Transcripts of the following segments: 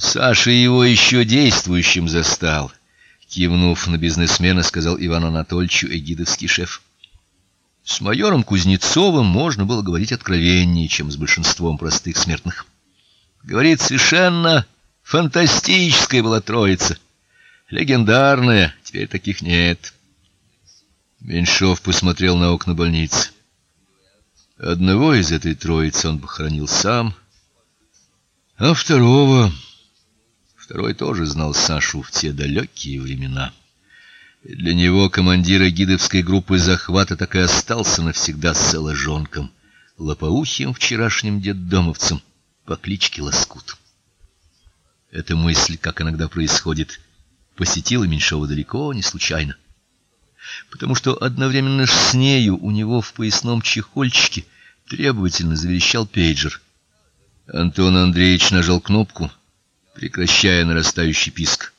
Саша его еще действующим застал, кивнув на бизнесмена, сказал Иван Анатольевич, эгидовский шеф. С майором Кузнецовым можно было говорить откровеннее, чем с большинством простых смертных. Говорит, совершенно фантастическая была троица. Легендарная, теперь таких нет. Меньшов посмотрел на окна больницы. Одного из этой троицы он похоронил сам, а второго второй тоже знал Сашу в те далекие времена. И для него командир гидовской группы захвата так и остался навсегда с соложонком, лопоухим вчерашним детдомовцем по кличке Лоскут. Эта мысль, как иногда происходит, посетила Меньшова далеко не случайно потому что одновременно с нею у него в поясном чехольчике требовательно заверещал пейджер. Антон Андреевич нажал кнопку, прекращая нарастающий писк,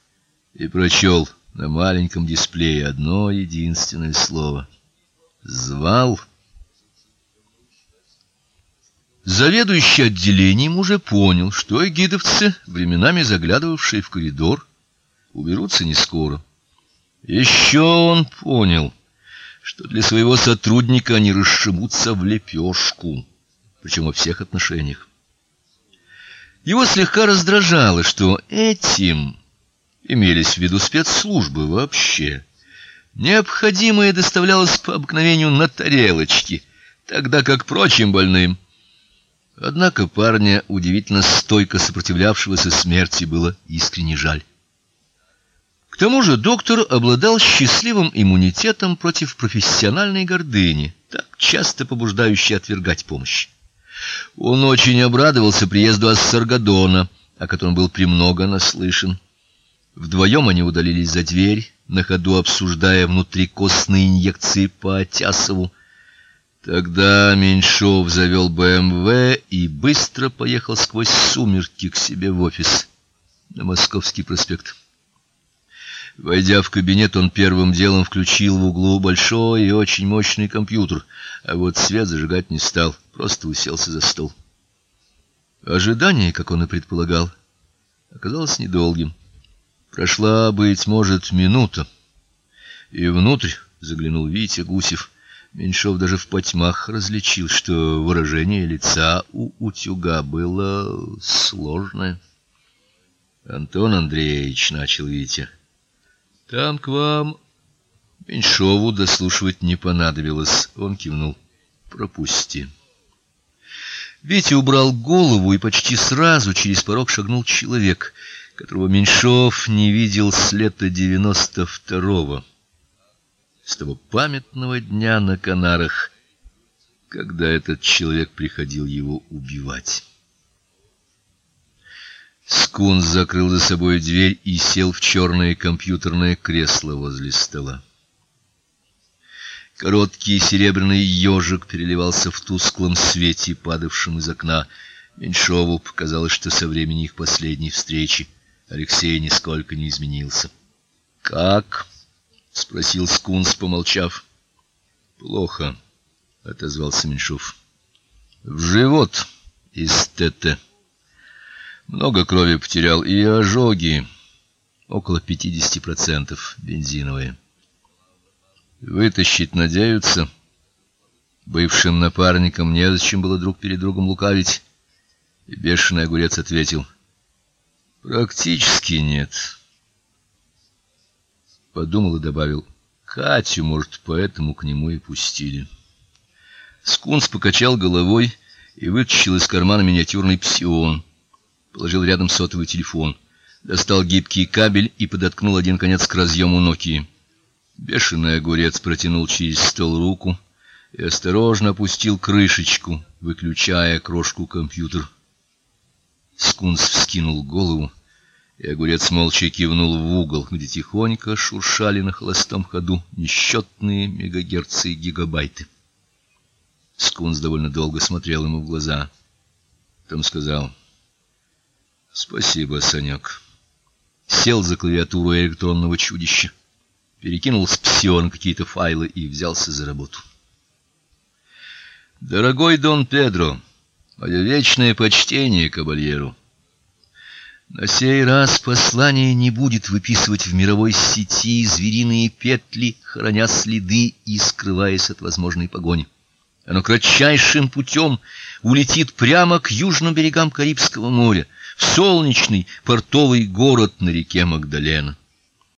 и прочел на маленьком дисплее одно единственное слово: звал. Заведующий отделением уже понял, что гидовцы, временами заглядывавшие в коридор, уберутся не скоро. Еще он понял, что для своего сотрудника они расшибутся в лепешку, причем во всех отношениях. Его слегка раздражало, что этим имелись в виду спецслужбы вообще. Необходимое доставлялось по обыкновению на тарелочке, тогда как прочим больным. Однако парня, удивительно стойко сопротивлявшегося смерти, было искренне жаль. К тому же доктор обладал счастливым иммунитетом против профессиональной гордыни, так часто побуждающей отвергать помощь. Он очень обрадовался приезду Ассаргадона, о котором был премного наслышан. Вдвоем они удалились за дверь, на ходу обсуждая внутрикостные инъекции по Атясову. Тогда Меньшов завел БМВ и быстро поехал сквозь сумерки к себе в офис на Московский проспект. Войдя в кабинет, он первым делом включил в углу большой и очень мощный компьютер, а вот свет зажигать не стал, просто уселся за стол. Ожидание, как он и предполагал, оказалось недолгим. Прошла, быть может, минута, и внутрь заглянул Витя Гусев. Меньшов даже в потьмах различил, что выражение лица у утюга было сложное. Антон Андреевич начал Витя там к вам Меньшову дослушивать не понадобилось. Он кивнул. Пропусти. Витя убрал голову, и почти сразу через порог шагнул человек, которого Меньшов не видел с лета девяносто второго, с того памятного дня на Канарах, когда этот человек приходил его убивать. Скунс закрыл за собой дверь и сел в черное компьютерное кресло возле стола. Короткий серебряный ежик переливался в тусклом свете, падавшем из окна. Меньшову показалось, что со времени их последней встречи Алексей нисколько не изменился. "Как?" спросил Скунс, помолчав. "Плохо", отозвался Меньшов. "В живот из ТТ". Много крови потерял и ожоги, около 50% бензиновые. Вытащить надеются. Бывшим напарникам незачем было друг перед другом лукавить. И бешеный огурец ответил: "Практически нет". Подумал и добавил: "Катю, может, поэтому к нему и пустили". Скунс покачал головой и вытащил из кармана миниатюрный псион положил рядом сотовый телефон, достал гибкий кабель и подоткнул один конец к разъему Nokia. Бешеный огурец протянул через стол руку и осторожно опустил крышечку, выключая крошку компьютер. Скунс вскинул голову, и огурец молча кивнул в угол, где тихонько шуршали на холостом ходу несчетные мегагерцы и гигабайты. Скунс довольно долго смотрел ему в глаза. Потом сказал: Спасибо, Санек. Сел за клавиатуру электронного чудища, перекинул с псион какие-то файлы и взялся за работу. Дорогой Дон Педро, мое вечное почтение кабальеру. На сей раз послание не будет выписывать в мировой сети звериные петли, храня следы и скрываясь от возможной погони. Оно кратчайшим путем улетит прямо к южным берегам Карибского моря, в солнечный портовый город на реке Магдалена.